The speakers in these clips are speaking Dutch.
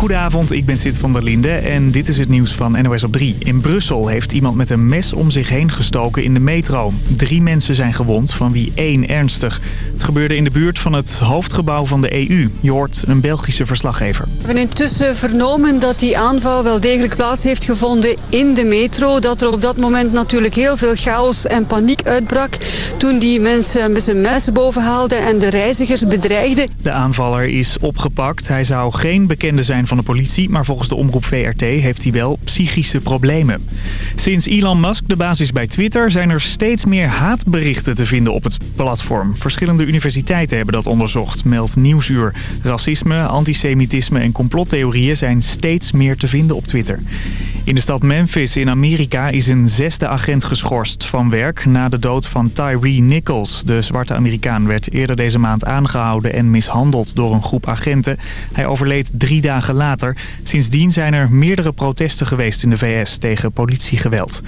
Goedenavond, ik ben Sid van der Linde en dit is het nieuws van NOS op 3. In Brussel heeft iemand met een mes om zich heen gestoken in de metro. Drie mensen zijn gewond, van wie één ernstig. Het gebeurde in de buurt van het hoofdgebouw van de EU. Je hoort een Belgische verslaggever. We hebben intussen vernomen dat die aanval wel degelijk plaats heeft gevonden in de metro. Dat er op dat moment natuurlijk heel veel chaos en paniek uitbrak toen die mensen met zijn mes boven haalden en de reizigers bedreigden. De aanvaller is opgepakt. Hij zou geen bekende zijn van de politie, maar volgens de omroep VRT heeft hij wel psychische problemen. Sinds Elon Musk de basis bij Twitter zijn er steeds meer haatberichten te vinden op het platform. Verschillende universiteiten hebben dat onderzocht, meldt Nieuwsuur. Racisme, antisemitisme en complottheorieën zijn steeds meer te vinden op Twitter. In de stad Memphis in Amerika is een zesde agent geschorst van werk na de dood van Tyree Nichols. De zwarte Amerikaan werd eerder deze maand aangehouden en mishandeld door een groep agenten. Hij overleed drie dagen later. Sindsdien zijn er meerdere protesten geweest in de VS tegen politiegeweld.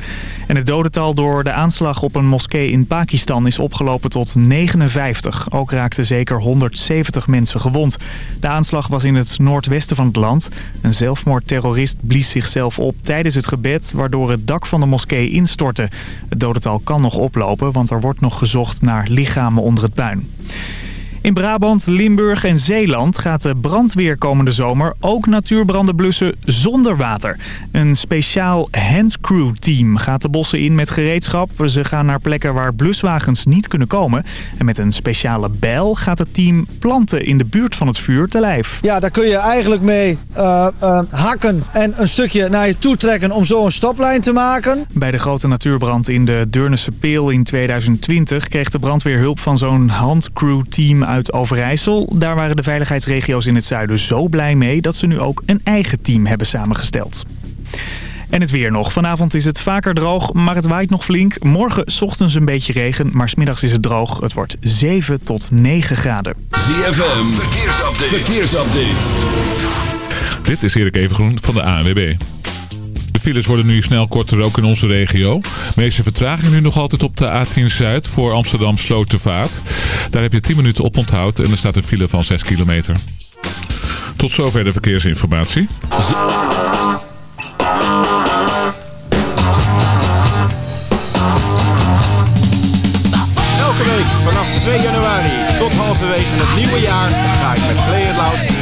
En het dodental door de aanslag op een moskee in Pakistan is opgelopen tot 59. Ook raakten zeker 170 mensen gewond. De aanslag was in het noordwesten van het land. Een zelfmoordterrorist blies zichzelf op tijdens het gebed... waardoor het dak van de moskee instortte. Het dodental kan nog oplopen, want er wordt nog gezocht naar lichamen onder het puin. In Brabant, Limburg en Zeeland gaat de brandweer komende zomer ook natuurbranden blussen zonder water. Een speciaal handcrew team gaat de bossen in met gereedschap. Ze gaan naar plekken waar bluswagens niet kunnen komen. En met een speciale bijl gaat het team planten in de buurt van het vuur te lijf. Ja, daar kun je eigenlijk mee uh, uh, hakken en een stukje naar je toe trekken om zo een stoplijn te maken. Bij de grote natuurbrand in de Deurnense Peel in 2020 kreeg de brandweer hulp van zo'n handcrew team uit Overijssel. Daar waren de veiligheidsregio's in het zuiden zo blij mee dat ze nu ook een eigen team hebben samengesteld. En het weer nog. Vanavond is het vaker droog, maar het waait nog flink. Morgen ochtends een beetje regen, maar smiddags is het droog. Het wordt 7 tot 9 graden. ZFM, verkeersupdate. verkeersupdate. Dit is Erik Evengroen van de ANWB. De files worden nu snel korter ook in onze regio. Meeste vertraging nu nog altijd op de A10 Zuid voor Amsterdam Slotervaart. Daar heb je 10 minuten op onthoud en er staat een file van 6 kilometer. Tot zover de verkeersinformatie. Elke week vanaf 2 januari tot halverwege het nieuwe jaar ga ik met Play Loud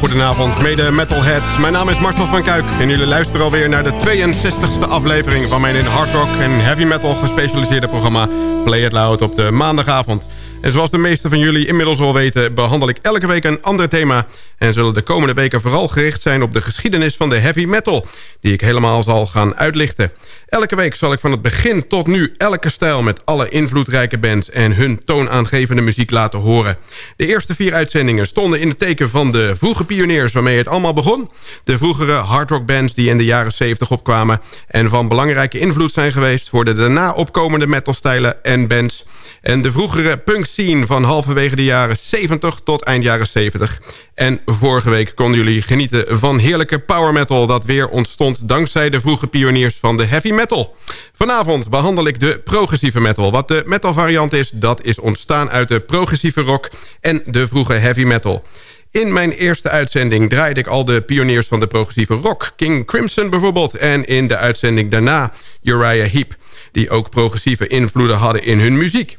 Goedenavond, mede metalheads. Mijn naam is Marcel van Kuik en jullie luisteren alweer naar de 62e aflevering... van mijn in hard rock en heavy metal gespecialiseerde programma Play It Loud op de maandagavond. En zoals de meesten van jullie inmiddels al weten... behandel ik elke week een ander thema... en zullen de komende weken vooral gericht zijn op de geschiedenis van de heavy metal... die ik helemaal zal gaan uitlichten. Elke week zal ik van het begin tot nu elke stijl... met alle invloedrijke bands en hun toonaangevende muziek laten horen. De eerste vier uitzendingen stonden in het teken van de vroege pioniers... waarmee het allemaal begon. De vroegere hardrock bands die in de jaren 70 opkwamen... en van belangrijke invloed zijn geweest... voor de daarna opkomende metalstijlen en bands... En de vroegere punk scene van halverwege de jaren 70 tot eind jaren 70. En vorige week konden jullie genieten van heerlijke power metal... dat weer ontstond dankzij de vroege pioniers van de heavy metal. Vanavond behandel ik de progressieve metal. Wat de metal variant is, dat is ontstaan uit de progressieve rock... en de vroege heavy metal. In mijn eerste uitzending draaide ik al de pioniers van de progressieve rock. King Crimson bijvoorbeeld. En in de uitzending daarna Uriah Heep. Die ook progressieve invloeden hadden in hun muziek.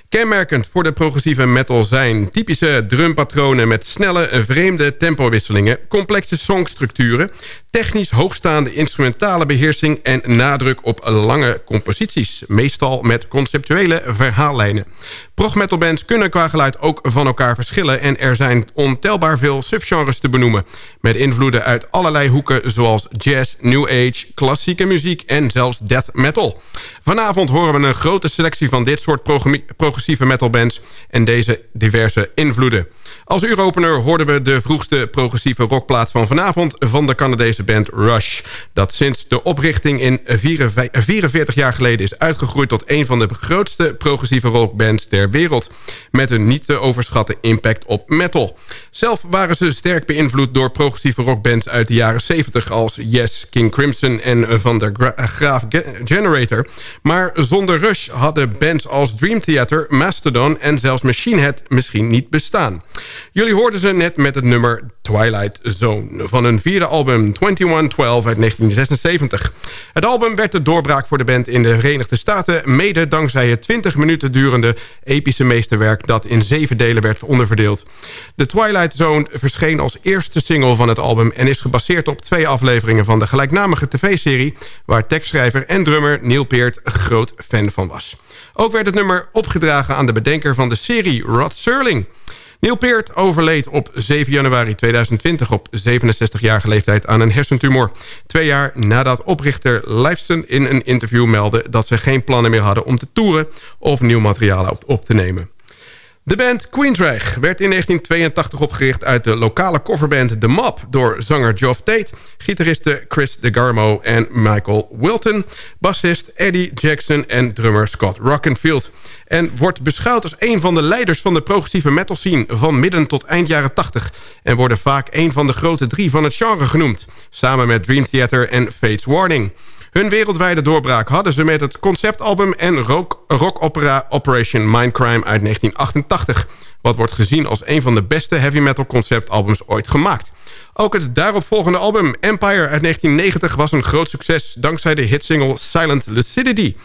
Kenmerkend voor de progressieve metal zijn typische drumpatronen... met snelle, vreemde tempowisselingen, complexe songstructuren... technisch hoogstaande instrumentale beheersing... en nadruk op lange composities, meestal met conceptuele verhaallijnen. Prog-metalbands kunnen qua geluid ook van elkaar verschillen... en er zijn ontelbaar veel subgenres te benoemen... met invloeden uit allerlei hoeken zoals jazz, new age, klassieke muziek... en zelfs death metal. Vanavond horen we een grote selectie van dit soort progressieve metalbands... en deze diverse invloeden. Als uuropener hoorden we de vroegste progressieve rockplaat van vanavond... van de Canadese band Rush. Dat sinds de oprichting in 44 jaar geleden is uitgegroeid... tot een van de grootste progressieve rockbands ter wereld. Met een niet te overschatten impact op metal. Zelf waren ze sterk beïnvloed door progressieve rockbands uit de jaren 70... als Yes, King Crimson en Van der Graaf Generator. Maar zonder Rush hadden bands als Dream Theater, Mastodon en zelfs Machine Head misschien niet bestaan. Jullie hoorden ze net met het nummer Twilight Zone van hun vierde album 2112 uit 1976. Het album werd de doorbraak voor de band in de Verenigde Staten... mede dankzij het 20 minuten durende epische meesterwerk... dat in zeven delen werd onderverdeeld. De Twilight Zone verscheen als eerste single van het album... en is gebaseerd op twee afleveringen van de gelijknamige tv-serie... waar tekstschrijver en drummer Neil Peart groot fan van was. Ook werd het nummer opgedragen aan de bedenker van de serie, Rod Serling... Neil Peart overleed op 7 januari 2020 op 67-jarige leeftijd aan een hersentumor. Twee jaar nadat oprichter Lifeson in een interview meldde... dat ze geen plannen meer hadden om te toeren of nieuw materiaal op, te nemen. De band Queensrÿche werd in 1982 opgericht uit de lokale coverband The Mob... door zanger Geoff Tate, gitaristen Chris DeGarmo en Michael Wilton... bassist Eddie Jackson en drummer Scott Rockenfield en wordt beschouwd als een van de leiders van de progressieve metal scene... van midden tot eind jaren 80... en worden vaak een van de grote drie van het genre genoemd... samen met Dream Theater en Fates Warning... Hun wereldwijde doorbraak hadden ze met het conceptalbum en rockopera Operation Mindcrime uit 1988... wat wordt gezien als een van de beste heavy metal conceptalbums ooit gemaakt. Ook het daaropvolgende album Empire uit 1990 was een groot succes... dankzij de hitsingle Silent Lucidity.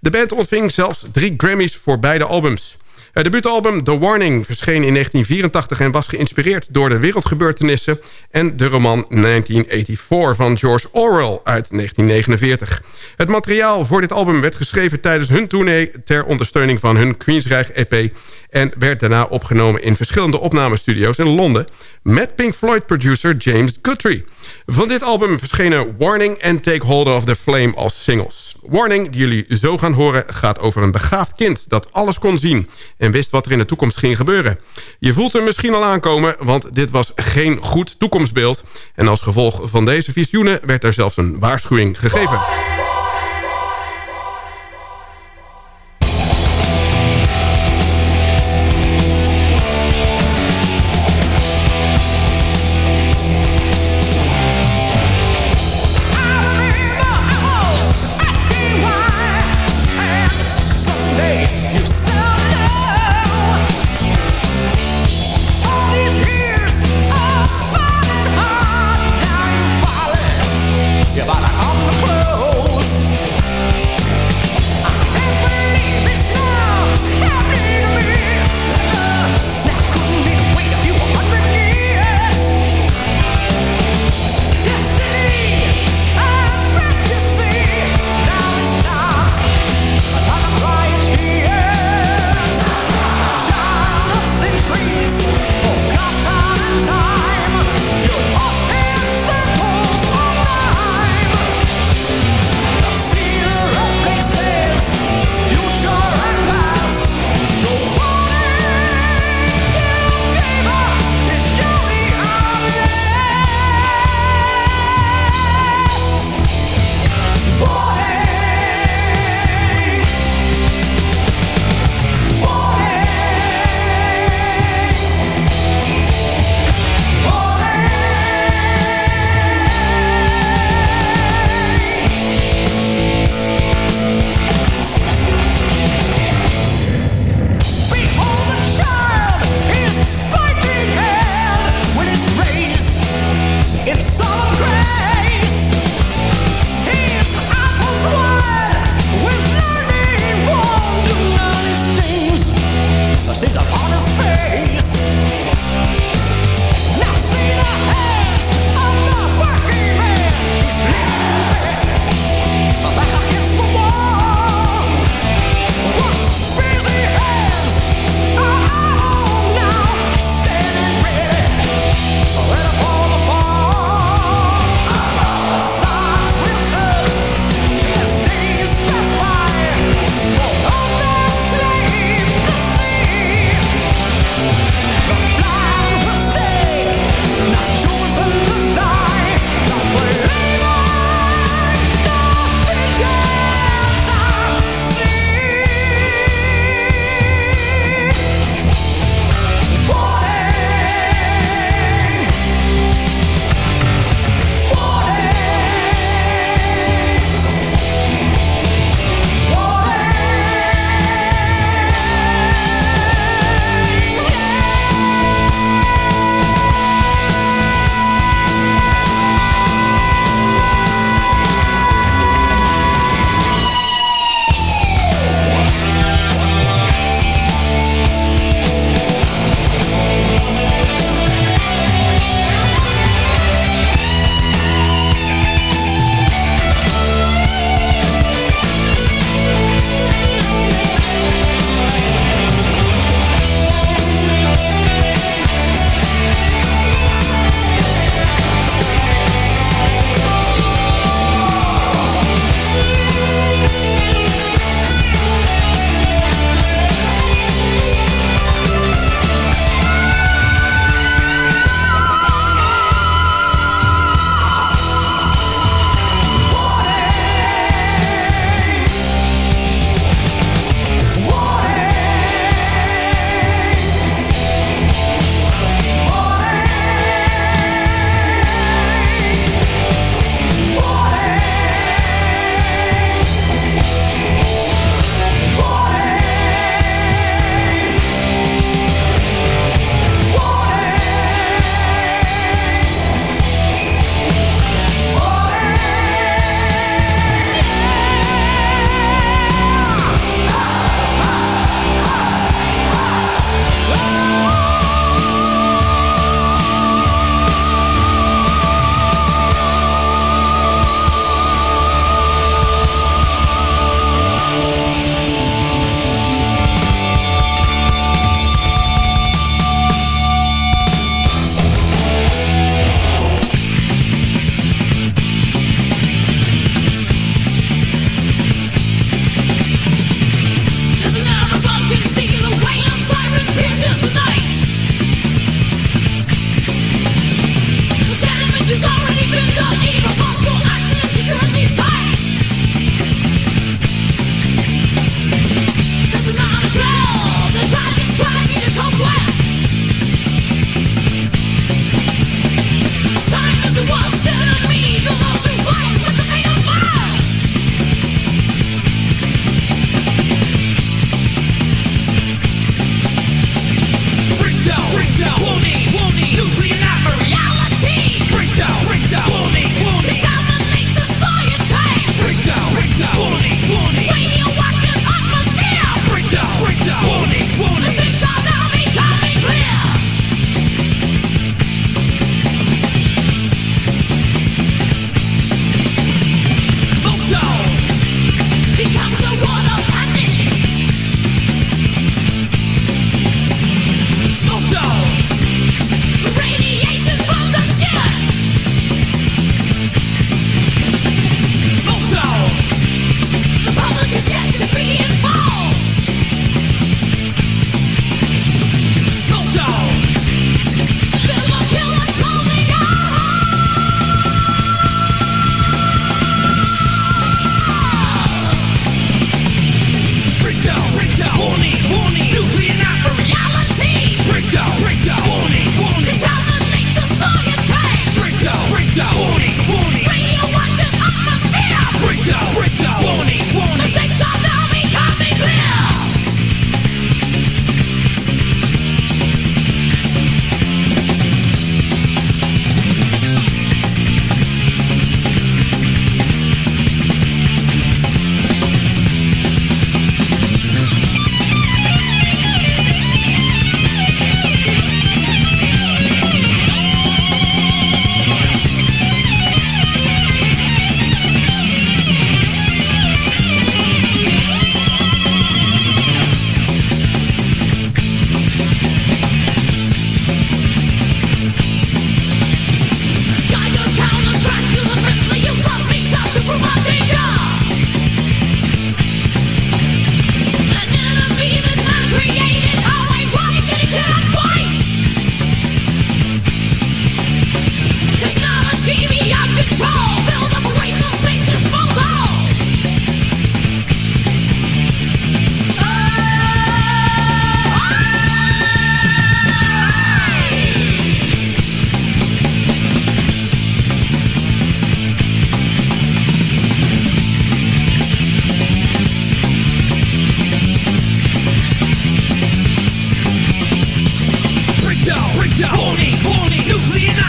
De band ontving zelfs drie Grammys voor beide albums. Het debuutalbum The Warning verscheen in 1984 en was geïnspireerd door de wereldgebeurtenissen en de roman 1984 van George Orwell uit 1949. Het materiaal voor dit album werd geschreven tijdens hun tournee ter ondersteuning van hun Queensrÿche EP en werd daarna opgenomen in verschillende opnamestudio's in Londen met Pink Floyd-producer James Guthrie. Van dit album verschenen Warning en Take Hold of the Flame als singles. Warning, die jullie zo gaan horen, gaat over een begaafd kind... dat alles kon zien en wist wat er in de toekomst ging gebeuren. Je voelt hem misschien al aankomen, want dit was geen goed toekomstbeeld. En als gevolg van deze visioenen werd er zelfs een waarschuwing gegeven.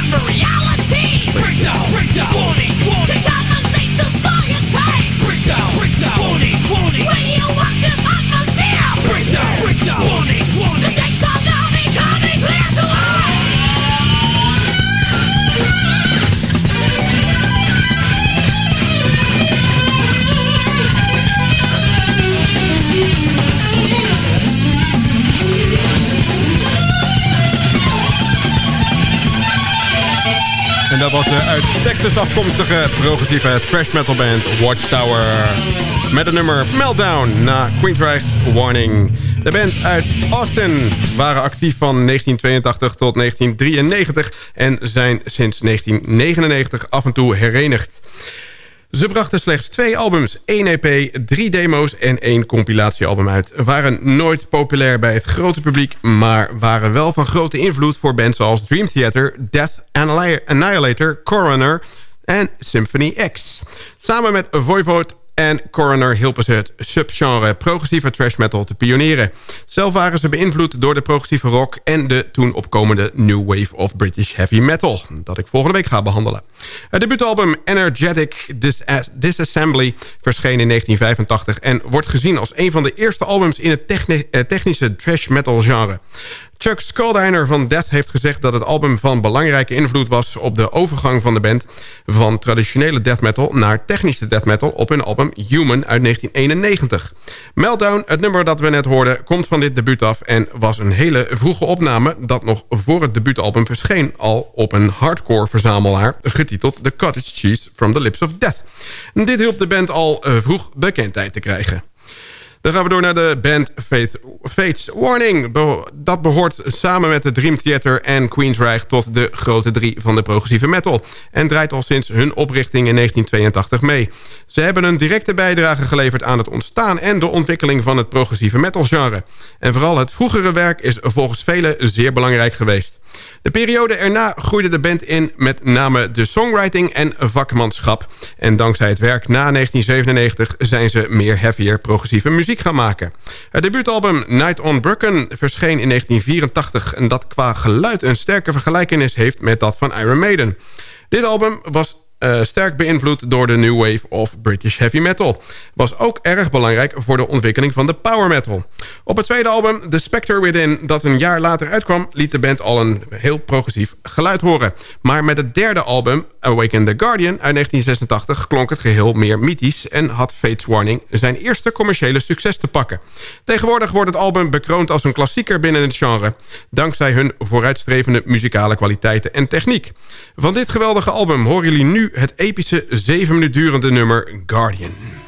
Dat was de uit Texas afkomstige progressieve trash metal band Watchtower. Met het nummer Meltdown na Queensryche's Warning. De band uit Austin waren actief van 1982 tot 1993 en zijn sinds 1999 af en toe herenigd. Ze brachten slechts twee albums, één EP, drie demo's en één compilatiealbum uit. Waren nooit populair bij het grote publiek... maar waren wel van grote invloed voor bands zoals Dream Theater... Death Annihilator, Coroner en Symphony X. Samen met Voivod en Coroner hielpen ze het subgenre progressieve trash metal te pioneren. Zelf waren ze beïnvloed door de progressieve rock... en de toen opkomende New Wave of British Heavy Metal... dat ik volgende week ga behandelen. Het debuutalbum Energetic Disassembly verscheen in 1985... en wordt gezien als een van de eerste albums in het eh, technische trash metal genre. Chuck Schuldiner van Death heeft gezegd dat het album van belangrijke invloed was... op de overgang van de band van traditionele death metal naar technische death metal... op hun album Human uit 1991. Meltdown, het nummer dat we net hoorden, komt van dit debuut af... en was een hele vroege opname dat nog voor het debuutalbum verscheen... al op een hardcore verzamelaar getiteld The Cottage Cheese from the Lips of Death. Dit hielp de band al eh, vroeg bekendheid te krijgen. Dan gaan we door naar de band Faith, Fates Warning. dat behoort samen met de Dream Theater en Queensryche... tot de grote drie van de progressieve metal. En draait al sinds hun oprichting in 1982 mee. Ze hebben een directe bijdrage geleverd aan het ontstaan... en de ontwikkeling van het progressieve metal genre. En vooral het vroegere werk is volgens velen zeer belangrijk geweest. De periode erna groeide de band in met name de songwriting en vakmanschap. En dankzij het werk na 1997 zijn ze meer heavier progressieve muziek gaan maken. Het debuutalbum Night on Brooklyn verscheen in 1984... en dat qua geluid een sterke vergelijkenis heeft met dat van Iron Maiden. Dit album was uh, sterk beïnvloed door de new wave of British heavy metal. Was ook erg belangrijk voor de ontwikkeling van de power metal. Op het tweede album, The Spectre Within, dat een jaar later uitkwam... liet de band al een heel progressief geluid horen. Maar met het derde album, Awaken the Guardian uit 1986... klonk het geheel meer mythisch en had Fates Warning zijn eerste commerciële succes te pakken. Tegenwoordig wordt het album bekroond als een klassieker binnen het genre... dankzij hun vooruitstrevende muzikale kwaliteiten en techniek. Van dit geweldige album horen jullie nu het epische 7 minuten durende nummer Guardian.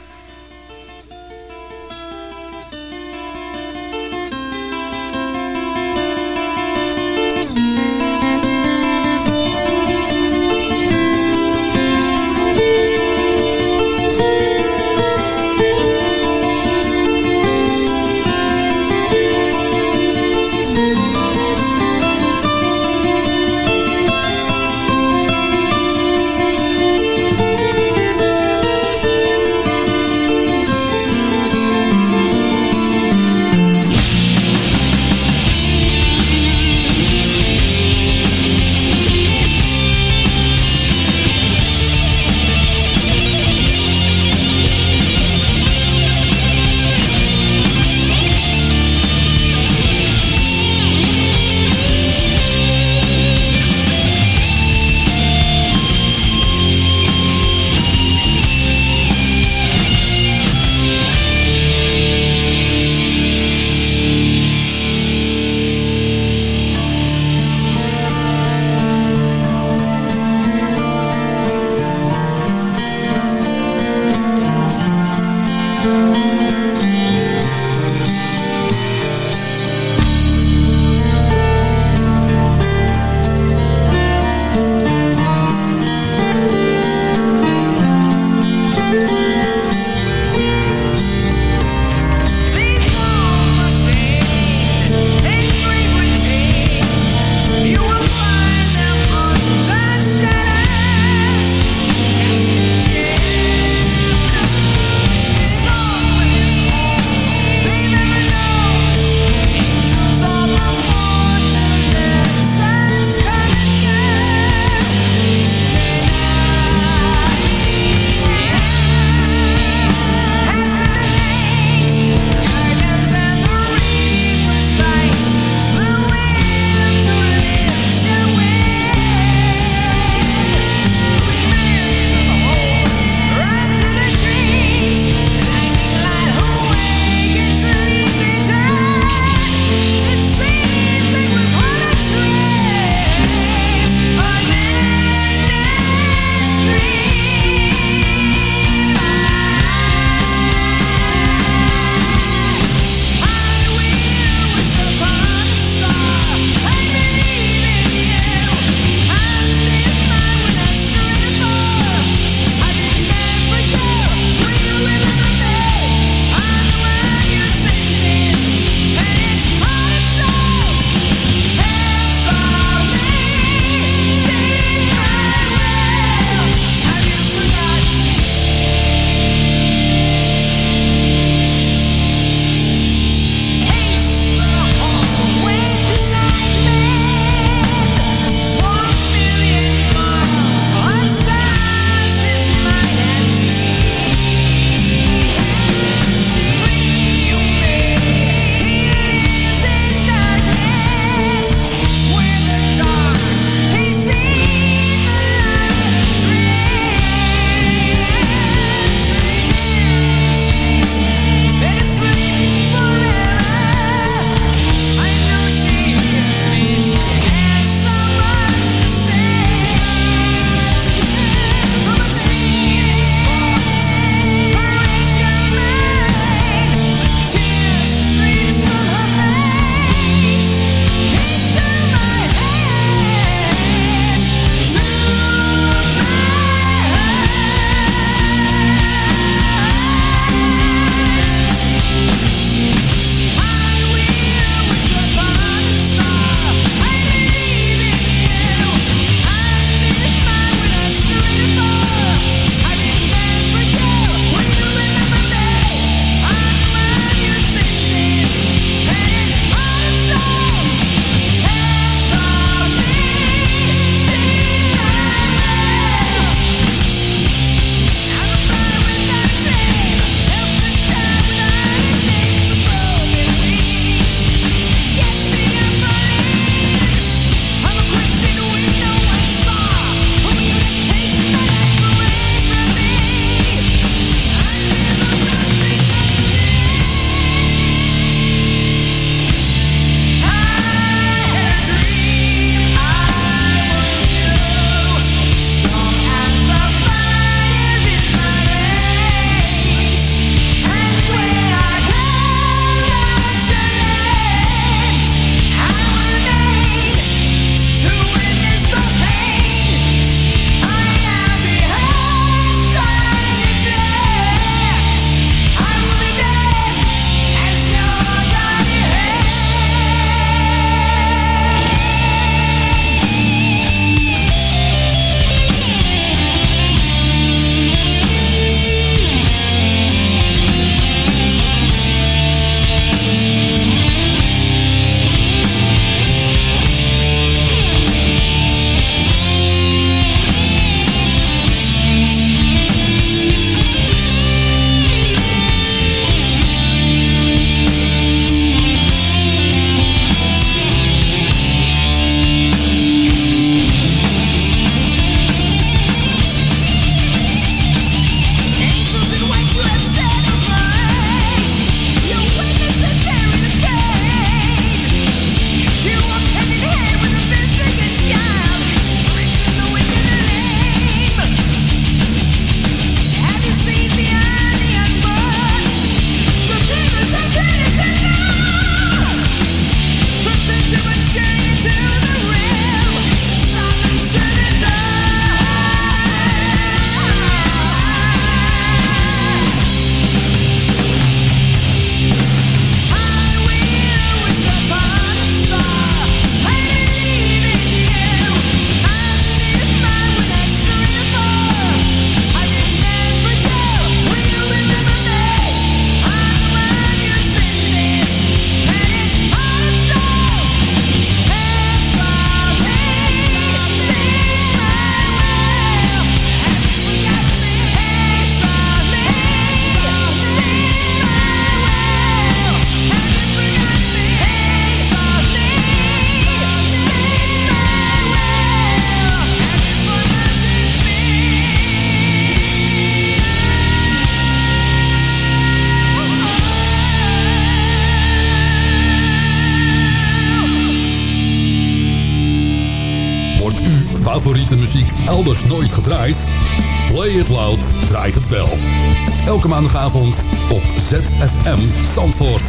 Zandvoort.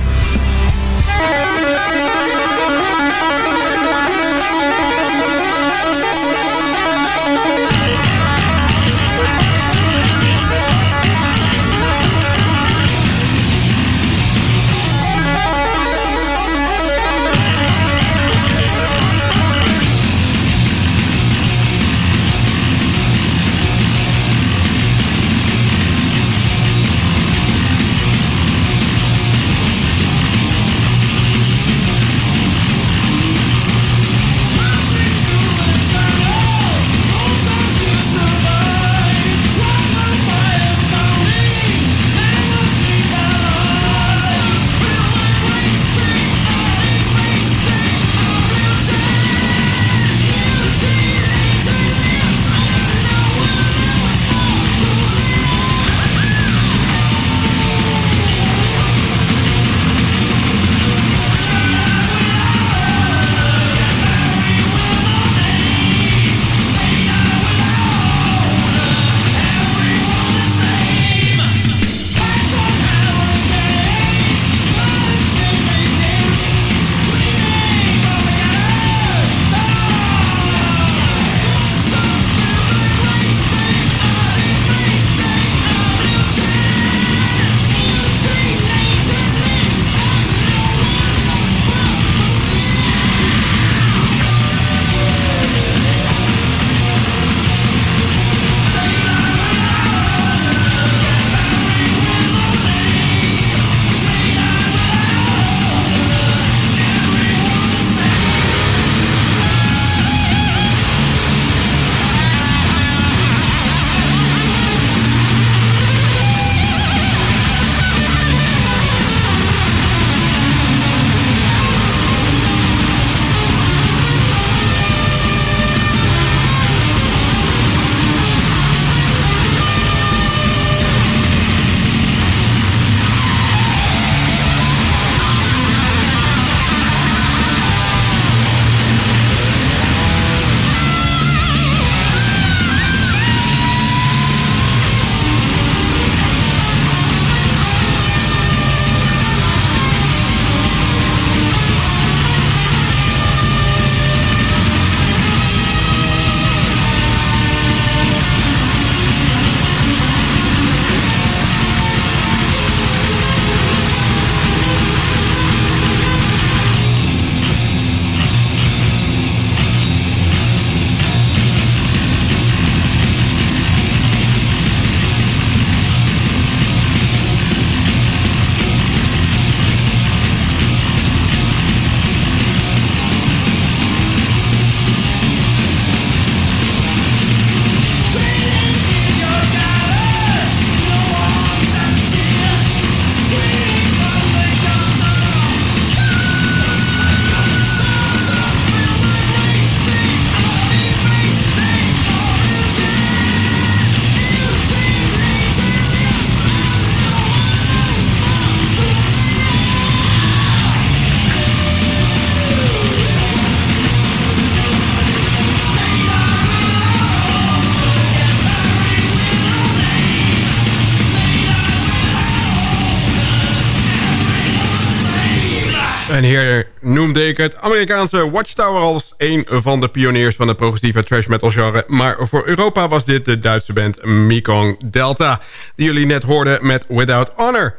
En hier noemde ik het Amerikaanse Watchtower als een van de pioniers van het progressieve trash metal genre. Maar voor Europa was dit de Duitse band Mekong Delta, die jullie net hoorden met Without Honor.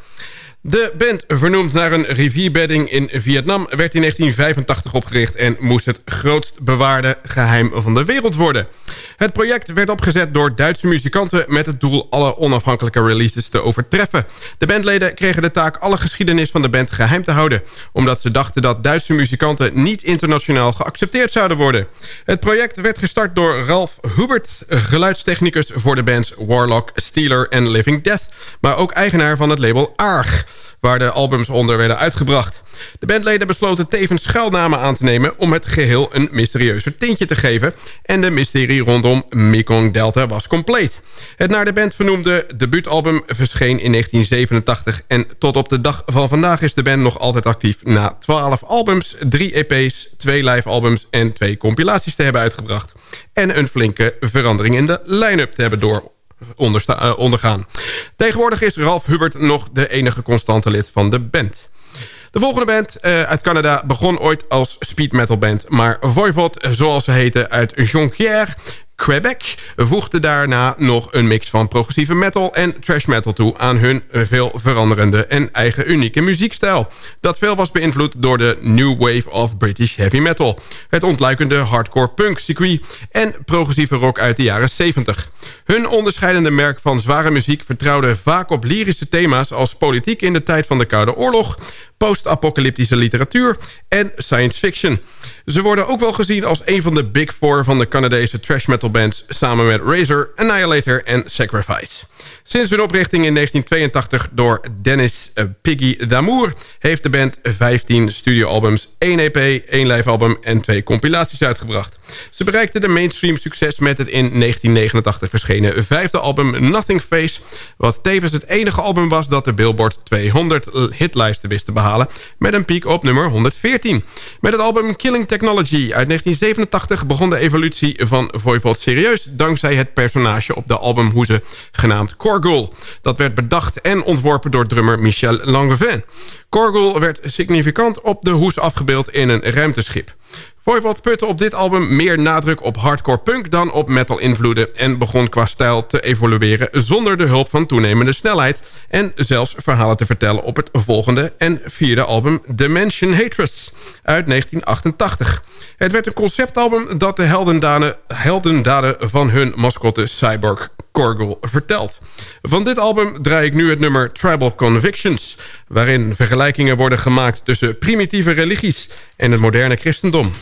De band, vernoemd naar een rivierbedding in Vietnam... werd in 1985 opgericht en moest het grootst bewaarde geheim van de wereld worden. Het project werd opgezet door Duitse muzikanten... met het doel alle onafhankelijke releases te overtreffen. De bandleden kregen de taak alle geschiedenis van de band geheim te houden... omdat ze dachten dat Duitse muzikanten niet internationaal geaccepteerd zouden worden. Het project werd gestart door Ralph Hubert... geluidstechnicus voor de bands Warlock, Steeler en Living Death... maar ook eigenaar van het label ARG... waar de albums onder werden uitgebracht. De bandleden besloten tevens schuilnamen aan te nemen... om het geheel een mysterieuzer tintje te geven... en de mysterie rondom Mekong Delta was compleet. Het naar de band vernoemde debuutalbum verscheen in 1987... en tot op de dag van vandaag is de band nog altijd actief... na 12 albums, 3 EP's, 2 live albums en 2 compilaties te hebben uitgebracht... en een flinke verandering in de line-up te hebben door ondergaan. Tegenwoordig is Ralf Hubert nog de enige constante lid van de band. De volgende band uh, uit Canada begon ooit als speed metal band... maar Voivod, zoals ze heten, uit Jonquière... Quebec voegde daarna nog een mix van progressieve metal en trash metal toe... aan hun veel veranderende en eigen unieke muziekstijl. Dat veel was beïnvloed door de New Wave of British Heavy Metal... het ontluikende hardcore punk circuit en progressieve rock uit de jaren 70. Hun onderscheidende merk van zware muziek vertrouwde vaak op lyrische thema's... als politiek in de tijd van de Koude Oorlog post-apocalyptische literatuur en science fiction. Ze worden ook wel gezien als een van de big four van de Canadese trash metal bands... samen met Razor, Annihilator en Sacrifice. Sinds hun oprichting in 1982 door Dennis uh, Piggy Damour... heeft de band 15 studioalbums, 1 EP, 1 live album en 2 compilaties uitgebracht. Ze bereikten de mainstream succes met het in 1989 verschenen vijfde album Nothing Face... wat tevens het enige album was dat de Billboard 200 hitlijsten wist te behalen... met een piek op nummer 114. Met het album Killing Technology uit 1987 begon de evolutie van Voivod serieus... dankzij het personage op de albumhoeze genaamd Korgul. Dat werd bedacht en ontworpen door drummer Michel Langevin. Korgul werd significant op de hoes afgebeeld in een ruimteschip. Voivod putte op dit album meer nadruk op hardcore punk dan op metal invloeden... en begon qua stijl te evolueren zonder de hulp van toenemende snelheid... en zelfs verhalen te vertellen op het volgende en vierde album Dimension Hatress uit 1988. Het werd een conceptalbum dat de heldendaden, heldendaden van hun mascotte Cyborg Korgel vertelt. Van dit album draai ik nu het nummer Tribal Convictions... waarin vergelijkingen worden gemaakt tussen primitieve religies en het moderne christendom.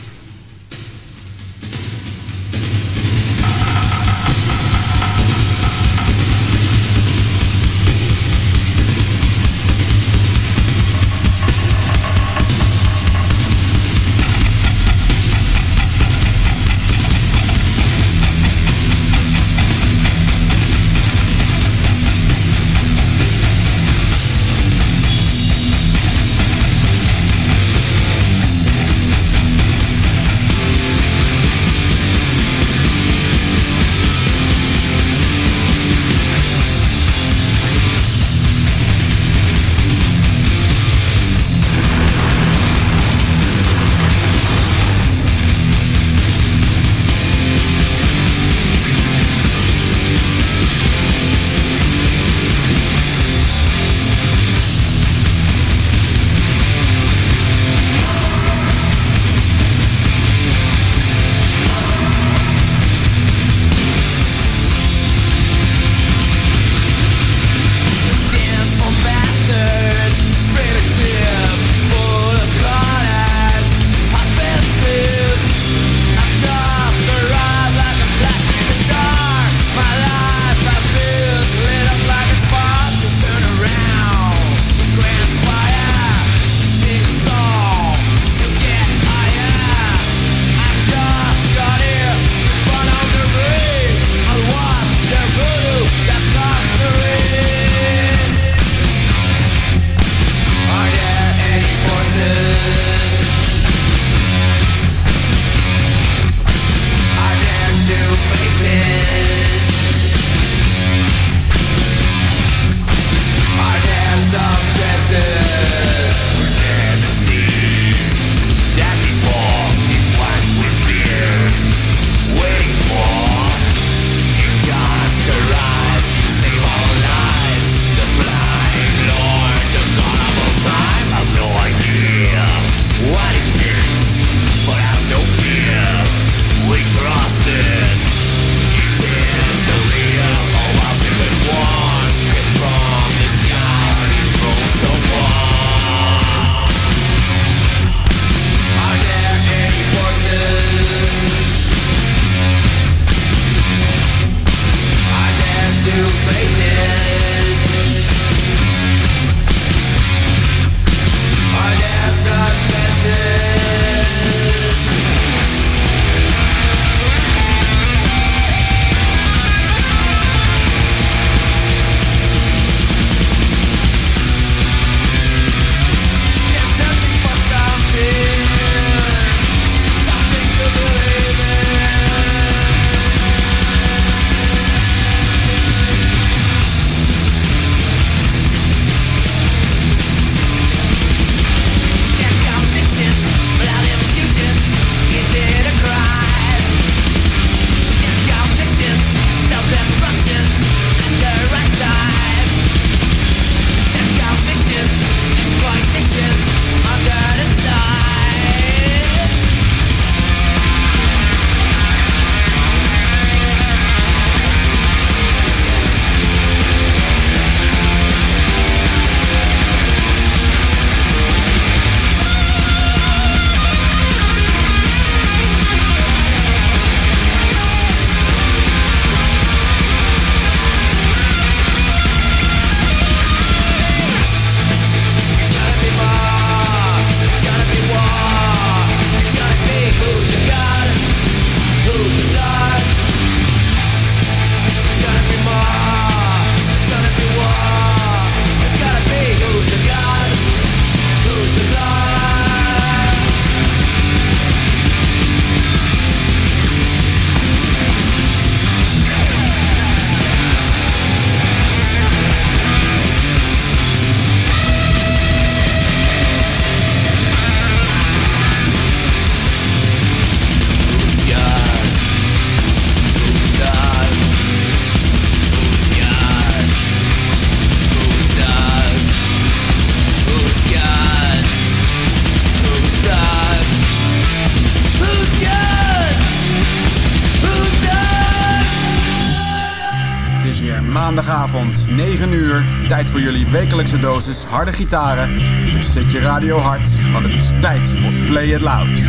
9 uur. Tijd voor jullie wekelijkse dosis harde gitaren. Dus zet je radio hard, want het is tijd voor Play It Loud.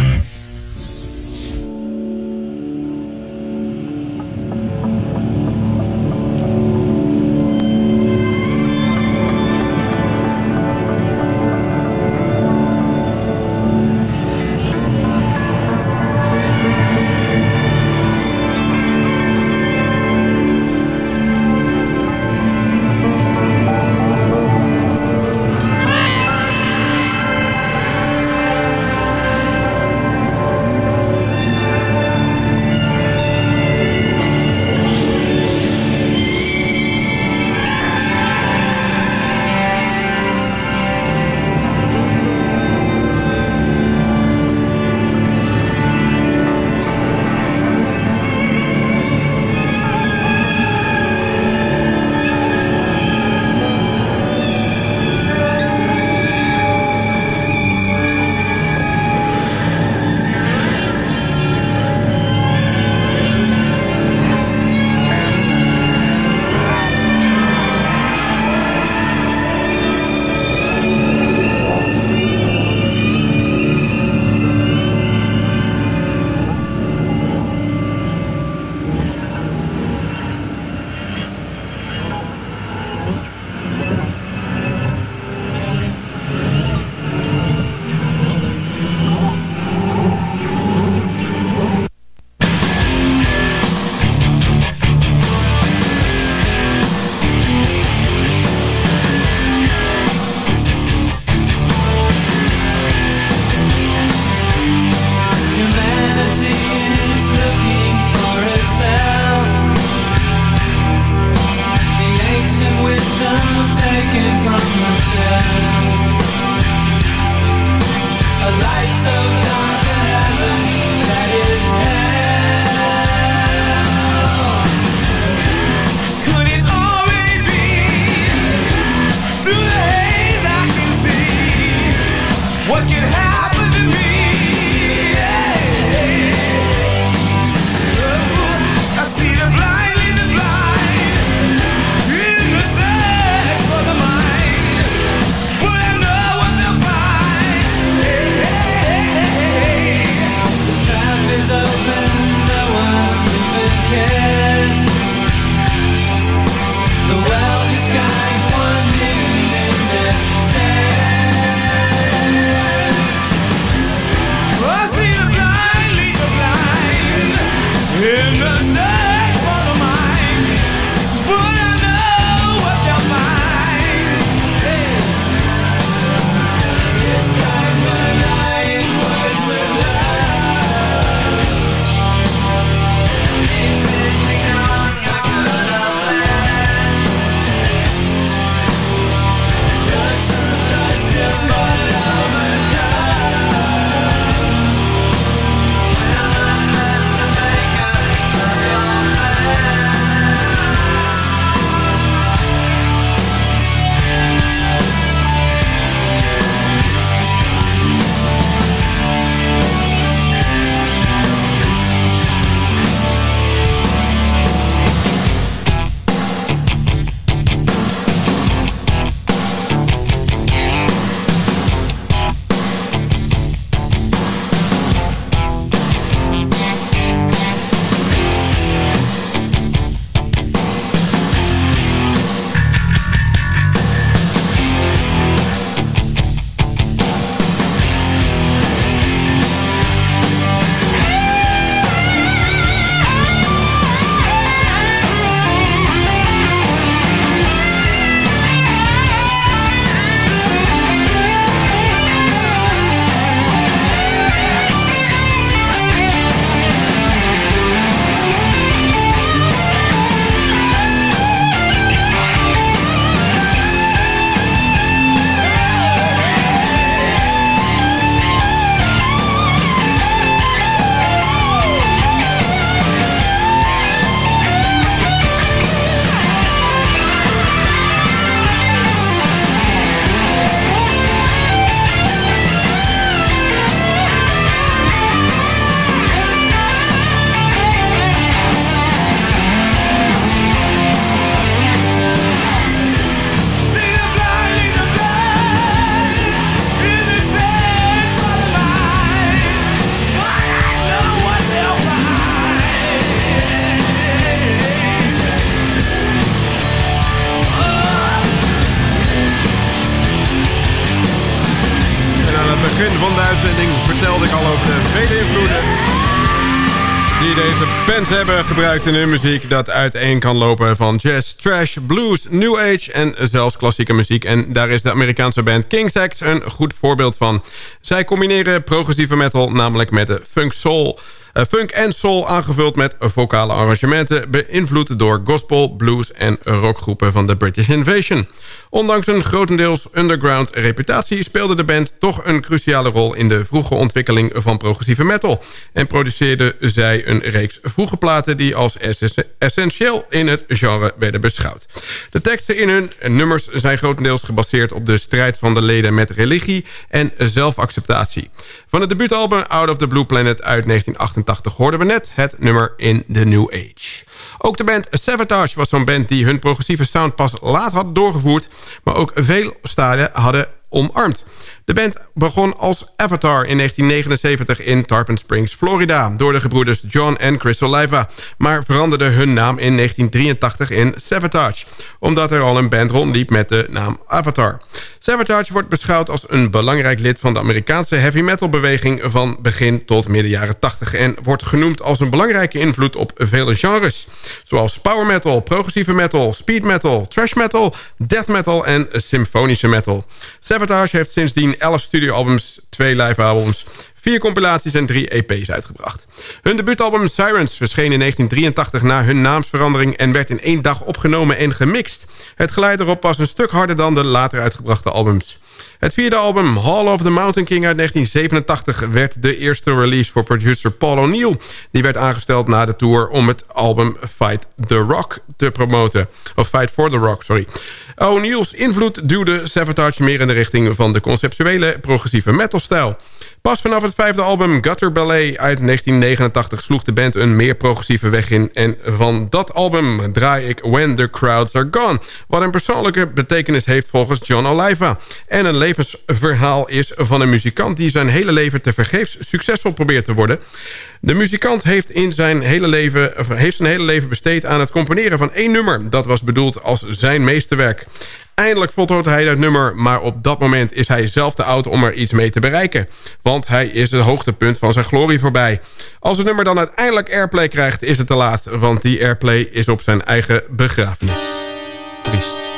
Hun muziek... dat uiteen kan lopen van jazz, trash, blues, new age en zelfs klassieke muziek. En daar is de Amerikaanse band King's X een goed voorbeeld van. Zij combineren progressieve metal namelijk met de funk soul... Eh, funk en soul aangevuld met vocale arrangementen... beïnvloed door gospel, blues en rockgroepen van de British Invasion. Ondanks een grotendeels underground reputatie... speelde de band toch een cruciale rol... in de vroege ontwikkeling van progressieve metal... en produceerde zij een reeks vroege platen... die als essentieel in het genre werden beschouwd. De teksten in hun nummers zijn grotendeels gebaseerd... op de strijd van de leden met religie en zelfacceptatie. Van het debuutalbum Out of the Blue Planet uit 1988 hoorden we net het nummer In the New Age. Ook de band Savatage was zo'n band die hun progressieve sound pas laat had doorgevoerd... maar ook veel stalen hadden omarmd. De band begon als Avatar in 1979 in Tarpon Springs, Florida... door de gebroeders John en Crystal Leiva... maar veranderde hun naam in 1983 in Savatage... omdat er al een band rondliep met de naam Avatar. Savatage wordt beschouwd als een belangrijk lid van de Amerikaanse heavy metal beweging... van begin tot midden jaren 80 en wordt genoemd als een belangrijke invloed op vele genres... zoals power metal, progressieve metal, speed metal, thrash metal, death metal en symfonische metal. Savatage heeft sindsdien 11 studioalbums, 2 live-albums... vier compilaties en drie EP's uitgebracht. Hun debuutalbum Sirens verscheen in 1983 na hun naamsverandering... en werd in één dag opgenomen en gemixt. Het geluid erop was een stuk harder dan de later uitgebrachte albums. Het vierde album, Hall of the Mountain King uit 1987... werd de eerste release voor producer Paul O'Neill. Die werd aangesteld na de tour om het album Fight the Rock te promoten. Of Fight for the Rock, sorry. O'Neill's invloed duwde Savatage meer in de richting van de conceptuele progressieve metalstijl. Pas vanaf het vijfde album Gutter Ballet uit 1989 sloeg de band een meer progressieve weg in. En van dat album draai ik When the Crowds Are Gone. Wat een persoonlijke betekenis heeft volgens John Oliva. En een levensverhaal is van een muzikant die zijn hele leven tevergeefs succesvol probeert te worden. De muzikant heeft, in zijn hele leven, heeft zijn hele leven besteed aan het componeren van één nummer. Dat was bedoeld als zijn meesterwerk. Eindelijk voltooid hij dat nummer, maar op dat moment is hij zelf te oud om er iets mee te bereiken. Want hij is het hoogtepunt van zijn glorie voorbij. Als het nummer dan uiteindelijk airplay krijgt, is het te laat. Want die airplay is op zijn eigen begrafenis. Triest.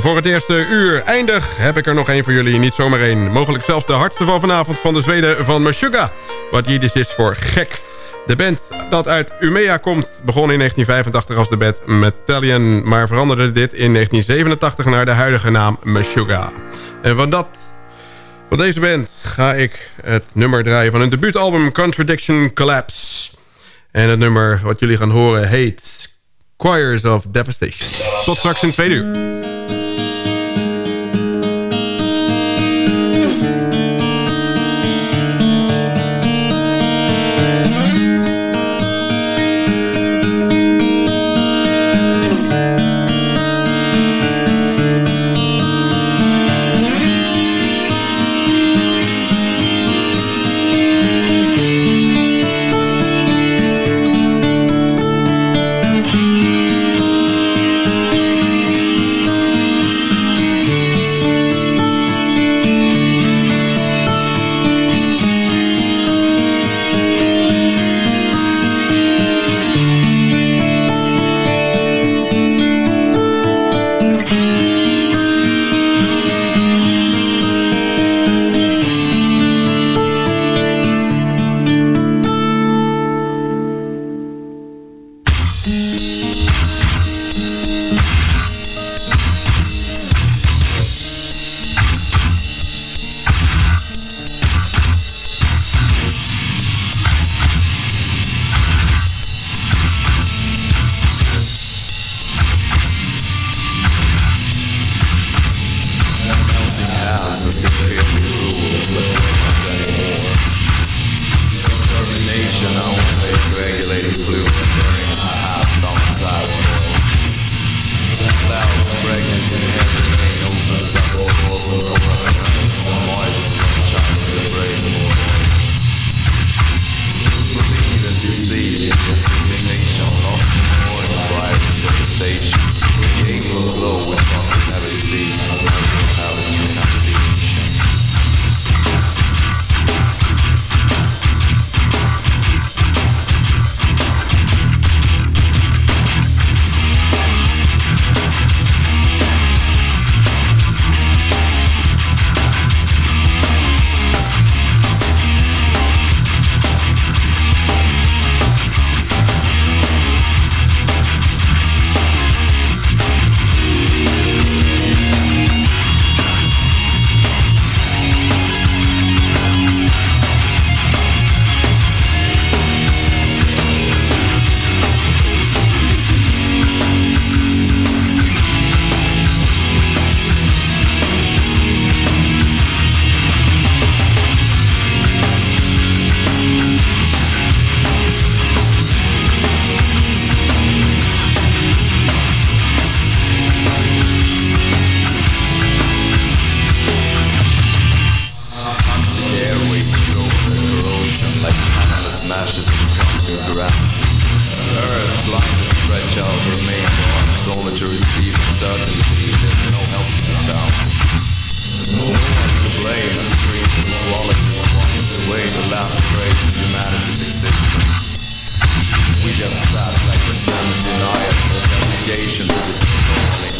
Voor het eerste uur eindig heb ik er nog één voor jullie. Niet zomaar één. Mogelijk zelfs de hardste van vanavond van de Zweden van Meshuggah. Wat Jiddisch is voor gek. De band dat uit Umea komt begon in 1985 als de band Metallion... maar veranderde dit in 1987 naar de huidige naam Meshuggah. En van, dat, van deze band ga ik het nummer draaien van hun debuutalbum Contradiction Collapse. En het nummer wat jullie gaan horen heet Choirs of Devastation. Tot straks in twee uur.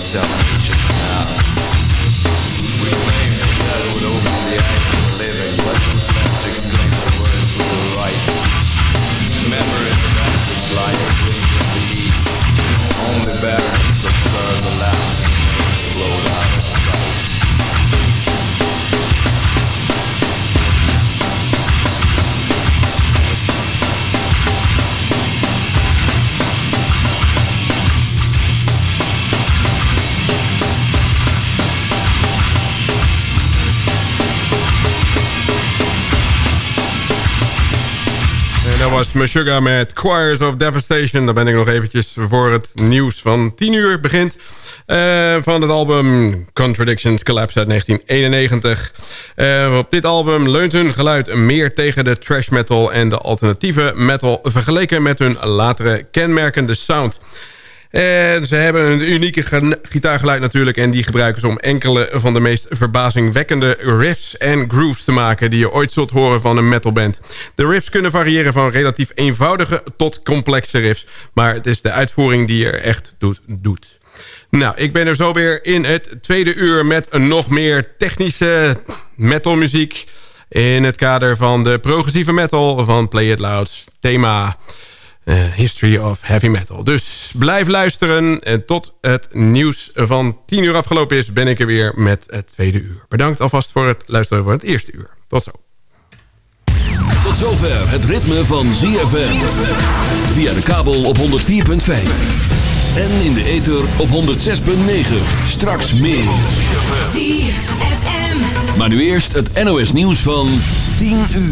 Stone Age of Power. Was Meshuggah met Choirs of Devastation. Dan ben ik nog eventjes voor het nieuws van 10 uur begint. Uh, van het album Contradictions Collapse uit 1991. Uh, op dit album leunt hun geluid meer tegen de trash metal... en de alternatieve metal vergeleken met hun latere kenmerkende sound. En ze hebben een unieke ge- gitaargeluid natuurlijk... en die gebruiken ze om enkele van de meest verbazingwekkende riffs en grooves te maken... die je ooit zult horen van een metalband. De riffs kunnen variëren van relatief eenvoudige tot complexe riffs... maar het is de uitvoering die er echt doet. doet. Nou, ik ben er zo weer in het tweede uur met nog meer technische metalmuziek... in het kader van de progressieve metal van Play It Loud's thema... eh, History of Heavy Metal. Dus blijf luisteren. En tot het nieuws van 10 uur afgelopen is... ben ik er weer met het tweede uur. Bedankt alvast voor het luisteren voor het eerste uur. Tot zo. Tot zover het ritme van ZFM. Via de kabel op 104.5. En in de ether op 106.9. Straks meer. Maar nu eerst het NOS nieuws van 10 uur.